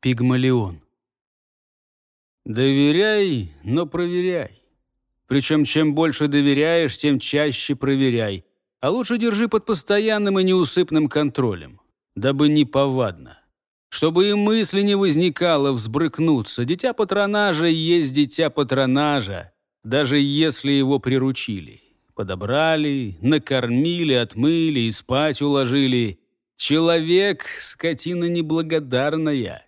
Пигмалион. Доверяй, но проверяй. Причем чем больше доверяешь, тем чаще проверяй. А лучше держи под постоянным и неусыпным контролем, дабы не повадно. Чтобы и мысли не возникало взбрыкнуться. Дитя патронажа есть дитя патронажа, даже если его приручили. Подобрали, накормили, отмыли и спать уложили. Человек — скотина неблагодарная.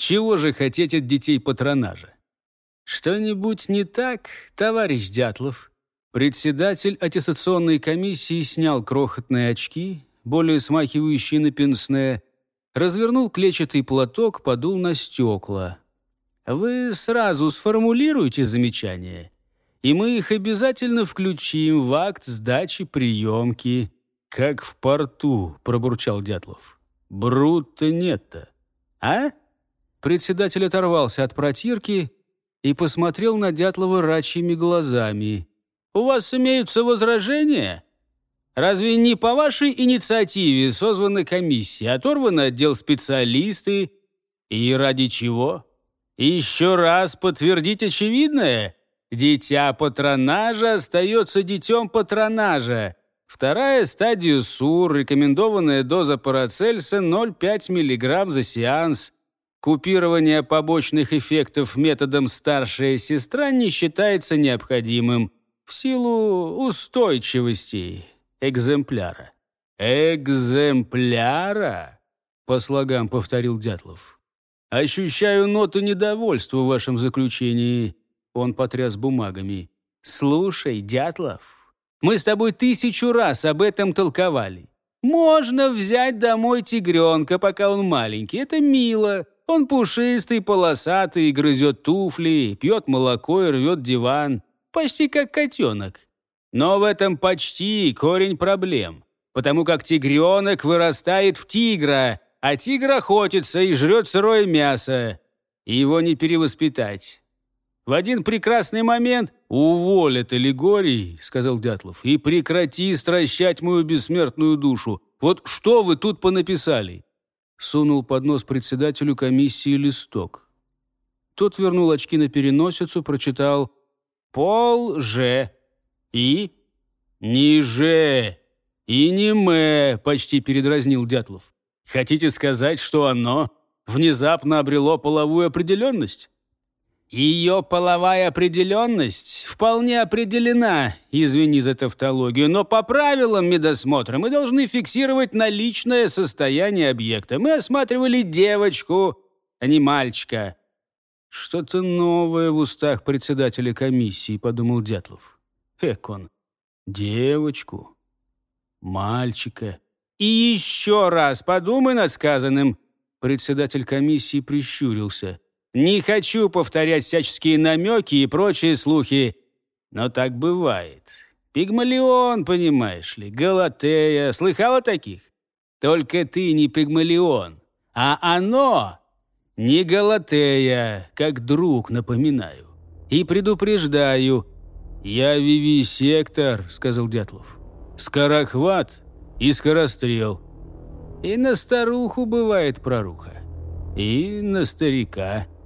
Чего же хотеть от детей патронажа? Что-нибудь не так, товарищ Дятлов? Председатель аттестационной комиссии снял крохотные очки, более смахивающие на пенсне, развернул клетчатый платок, подул на стекла. Вы сразу сформулируйте замечания, и мы их обязательно включим в акт сдачи приемки. «Как в порту», — пробурчал Дятлов. «Брут-то нет-то». «А?» Председатель оторвался от протирки и посмотрел на Дятлова рачьими глазами. «У вас имеются возражения? Разве не по вашей инициативе созвана комиссия, оторваны отдел специалисты? И ради чего? Еще раз подтвердить очевидное? Дитя патронажа остается детем патронажа». Вторая стадия СУР, рекомендованная доза парацельса 0,5 мг за сеанс. Купирование побочных эффектов методом старшая сестра не считается необходимым в силу устойчивости экземпляра. «Экземпляра?» — по слогам повторил Дятлов. «Ощущаю ноту недовольства в вашем заключении». Он потряс бумагами. «Слушай, Дятлов, мы с тобой тысячу раз об этом толковали. Можно взять домой тигренка, пока он маленький. Это мило. Он пушистый, полосатый, грызет туфли, пьет молоко и рвет диван. Почти как котенок. Но в этом почти корень проблем. Потому как тигренок вырастает в тигра, а тигр охотится и жрет сырое мясо. И его не перевоспитать. В один прекрасный момент «Уволят Аллегорий», — сказал Дятлов, «и прекрати стращать мою бессмертную душу. Вот что вы тут понаписали?» Сунул под нос председателю комиссии листок. Тот вернул очки на переносицу, прочитал «Пол Ж» и «Не Ж» и «Не Мэ», — почти передразнил Дятлов. «Хотите сказать, что оно внезапно обрело половую определенность?» Ее половая определенность вполне определена, извини за тавтологию, но по правилам медосмотра мы должны фиксировать наличное состояние объекта. Мы осматривали девочку, а не мальчика. Что-то новое в устах председателя комиссии, подумал Дятлов. Экон. Девочку, мальчика. И еще раз подумай над сказанным. Председатель комиссии прищурился. Не хочу повторять всяческие намеки и прочие слухи, но так бывает. Пигмалион, понимаешь ли, Галатея. Слыхала таких? Только ты не Пигмалион, а оно не Галатея, как друг, напоминаю. И предупреждаю. Я вивисектор, сказал Дятлов. Скорохват и скорострел. И на старуху бывает проруха. И на старика –